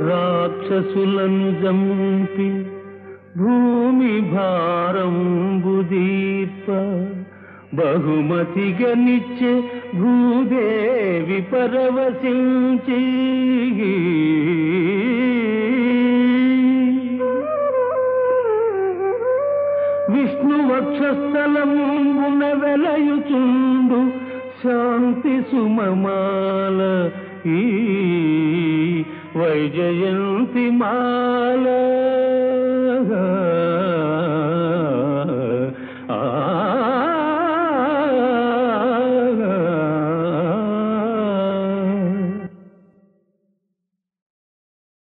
రాక్షసులను జంపి భూమి భారంబు దీర్ప బహుమతిగా నిచ్చే భూదేవి పరవశించి. విష్ణువక్షస్థలమున వెలయుచుండు శాంతి సుమమాల ఈ వైజయంతి మాలా.